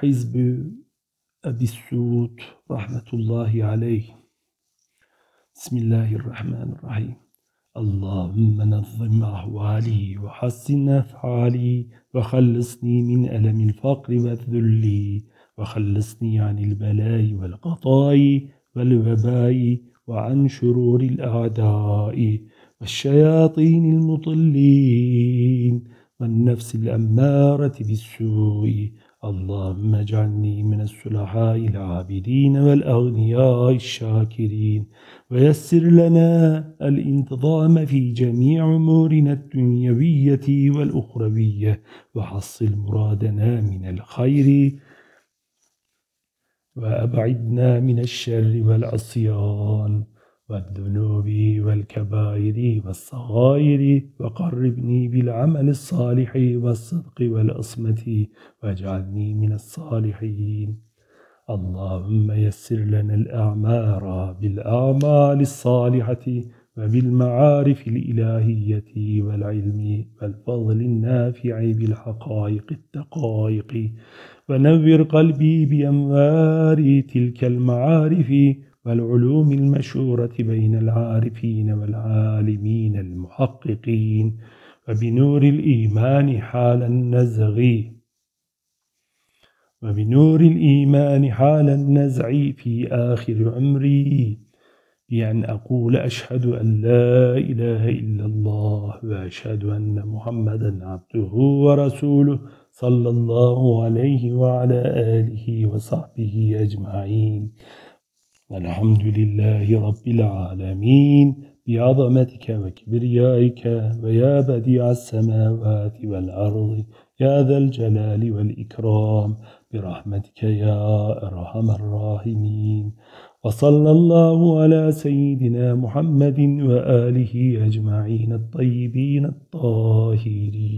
حزب أبي السود رحمة الله عليه. بسم الله الرحمن الرحيم. اللهم نظم أحوالي وحسن أفعالي وخلصني من ألم الفقر والذل وخلصني عن البلاء والقطاء والوباء وعن شرور الأعداء والشياطين المطلين والنفس الأمارة بالسوء. اللهم اجعلني من السلحاء العابدين والأغنياء الشاكرين. ويسر لنا الانتظام في جميع أمورنا الدنيوية والأخروية. وحصل مرادنا من الخير. وأبعدنا من الشر والعصيان. والذنوب والكبائر والصغائر وقربني بالعمل الصالح والصدق والأصمة واجعلني من الصالحين. اللهم يسر لنا الأعمار بالأعمال الصالحة وبالمعارف الإلهية والعلم والفضل النافع بالحقائق الدقائق. ونور قلبي بأنوار تلك المعارف والعلوم المشهورة بين العارفين والعالمين المحققين وبنور الإيمان حال النزغ. وبنور الإيمان حال النزع في آخر عمري بأن أقول أشهد أن لا إله إلا الله وأشهد أن محمدا عبده ورسوله صلى الله عليه وعلى آله وصحبه أجمعين. الحمد لله رب العالمين. بعظمتك وكبريائك ويا بديع السماوات والأرض يا ذا الجلال والإكرام برحمتك يا أرحم الراحمين. وصلى الله على سيدنا محمد وآله أجمعين الطيبين الطاهرين.